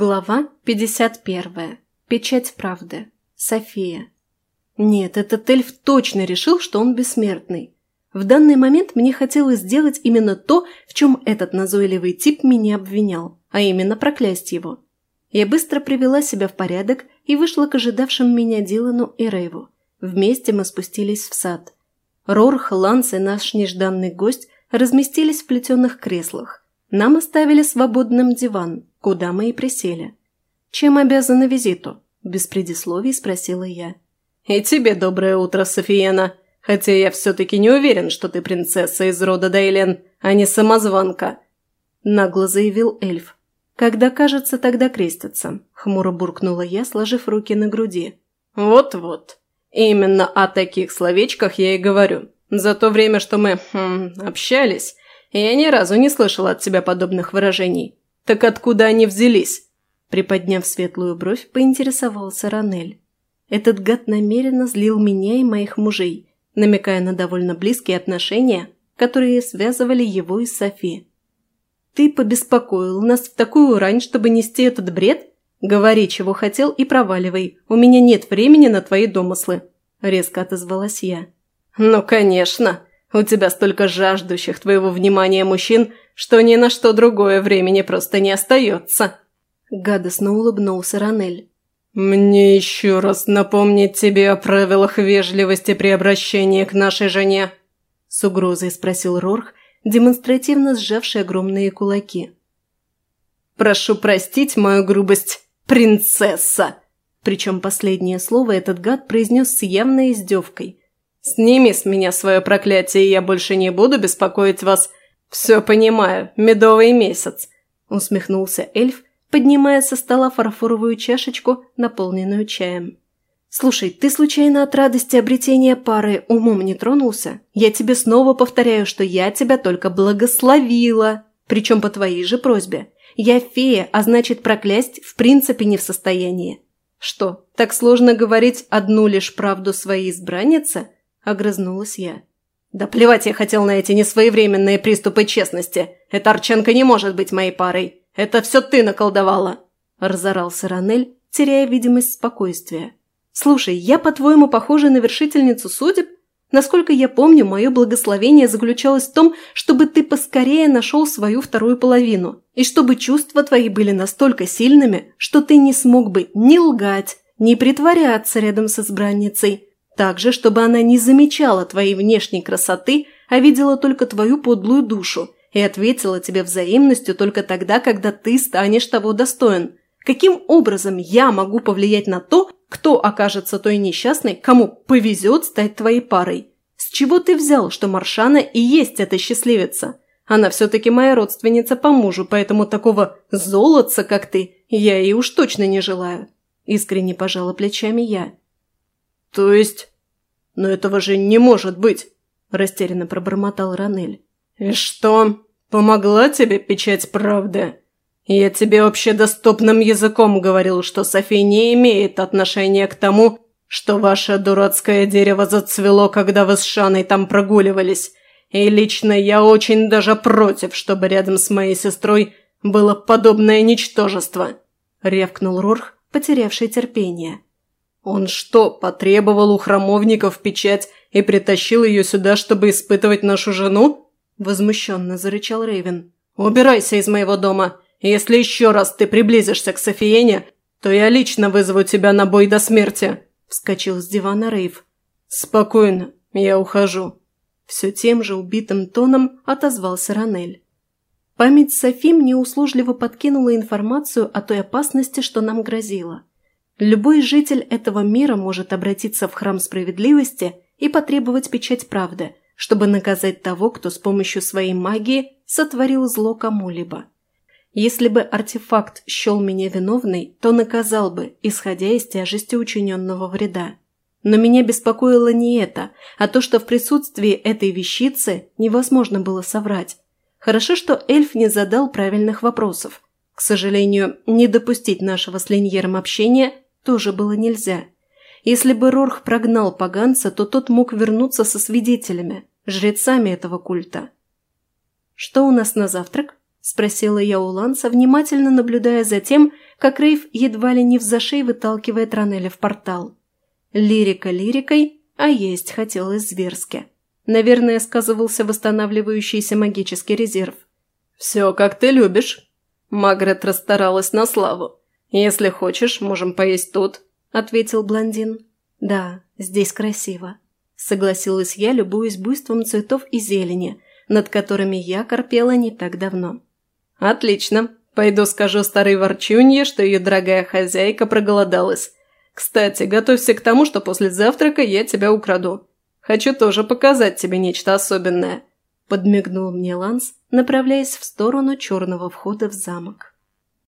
Глава 51. Печать правды. София. Нет, этот эльф точно решил, что он бессмертный. В данный момент мне хотелось сделать именно то, в чем этот назойливый тип меня обвинял, а именно проклясть его. Я быстро привела себя в порядок и вышла к ожидавшим меня Дилану и Рейву. Вместе мы спустились в сад. Рорх, Ланс и наш нежданный гость разместились в плетеных креслах. Нам оставили свободным диван – куда мы и присели. «Чем обязаны визиту?» – без предисловий спросила я. «И тебе доброе утро, Софиена. Хотя я все-таки не уверен, что ты принцесса из рода Дейлен, а не самозванка», – нагло заявил эльф. «Когда кажется, тогда крестятся», – хмуро буркнула я, сложив руки на груди. «Вот-вот. Именно о таких словечках я и говорю. За то время, что мы хм, общались, я ни разу не слышала от тебя подобных выражений. «Так откуда они взялись?» Приподняв светлую бровь, поинтересовался Ранель. Этот гад намеренно злил меня и моих мужей, намекая на довольно близкие отношения, которые связывали его и Софи. «Ты побеспокоил нас в такую рань, чтобы нести этот бред? Говори, чего хотел, и проваливай. У меня нет времени на твои домыслы», – резко отозвалась я. «Ну, конечно. У тебя столько жаждущих твоего внимания мужчин, что ни на что другое времени просто не остается!» Гадостно улыбнулся Ранель. «Мне еще раз напомнить тебе о правилах вежливости при обращении к нашей жене?» С угрозой спросил Рорх, демонстративно сжавший огромные кулаки. «Прошу простить мою грубость, принцесса!» Причем последнее слово этот гад произнес с явной издевкой. «Сними с меня свое проклятие, и я больше не буду беспокоить вас «Все понимаю, медовый месяц», – усмехнулся эльф, поднимая со стола фарфоровую чашечку, наполненную чаем. «Слушай, ты случайно от радости обретения пары умом не тронулся? Я тебе снова повторяю, что я тебя только благословила, причем по твоей же просьбе. Я фея, а значит проклясть в принципе не в состоянии». «Что, так сложно говорить одну лишь правду своей избраннице?» – огрызнулась я. «Да плевать я хотел на эти несвоевременные приступы честности. Эта Арченко не может быть моей парой. Это все ты наколдовала!» Разорался Ранель, теряя видимость спокойствия. «Слушай, я, по-твоему, похожа на вершительницу судеб? Насколько я помню, мое благословение заключалось в том, чтобы ты поскорее нашел свою вторую половину, и чтобы чувства твои были настолько сильными, что ты не смог бы ни лгать, ни притворяться рядом с избранницей, также, чтобы она не замечала твоей внешней красоты, а видела только твою подлую душу и ответила тебе взаимностью только тогда, когда ты станешь того достоин. Каким образом я могу повлиять на то, кто окажется той несчастной, кому повезет стать твоей парой? С чего ты взял, что Маршана и есть эта счастливица? Она все-таки моя родственница по мужу, поэтому такого золотца, как ты, я ей уж точно не желаю. Искренне пожала плечами я. То есть «Но этого же не может быть!» – растерянно пробормотал Ранель. «И что, помогла тебе печать правды? Я тебе общедоступным языком говорил, что София не имеет отношения к тому, что ваше дурацкое дерево зацвело, когда вы с Шаной там прогуливались. И лично я очень даже против, чтобы рядом с моей сестрой было подобное ничтожество», – рявкнул Рорх, потерявший терпение. Он что, потребовал у храмовников печать и притащил ее сюда, чтобы испытывать нашу жену? Возмущенно зарычал Рейвен. Убирайся из моего дома. Если еще раз ты приблизишься к Софиене, то я лично вызову тебя на бой до смерти. Вскочил с дивана Рейв. Спокойно, я ухожу. Все тем же убитым тоном отозвался Ранель. Память Софи мне услужливо подкинула информацию о той опасности, что нам грозило. Любой житель этого мира может обратиться в храм справедливости и потребовать печать правды, чтобы наказать того, кто с помощью своей магии сотворил зло кому-либо. Если бы артефакт счел меня виновной, то наказал бы, исходя из тяжести учиненного вреда. Но меня беспокоило не это, а то, что в присутствии этой вещицы невозможно было соврать. Хорошо, что эльф не задал правильных вопросов. К сожалению, не допустить нашего с Леньером общения тоже было нельзя. Если бы Рорх прогнал поганца, то тот мог вернуться со свидетелями, жрецами этого культа. «Что у нас на завтрак?» – спросила я у Ланса, внимательно наблюдая за тем, как Рейв едва ли не в зашей выталкивает Ранеля в портал. Лирика лирикой, а есть хотелось зверски. Наверное, сказывался восстанавливающийся магический резерв. «Все, как ты любишь». Магрет расстаралась на славу. «Если хочешь, можем поесть тут», – ответил блондин. «Да, здесь красиво», – согласилась я, любуясь буйством цветов и зелени, над которыми я корпела не так давно. «Отлично. Пойду скажу старой ворчунье, что ее дорогая хозяйка проголодалась. Кстати, готовься к тому, что после завтрака я тебя украду. Хочу тоже показать тебе нечто особенное», – подмигнул мне Ланс, направляясь в сторону черного входа в замок.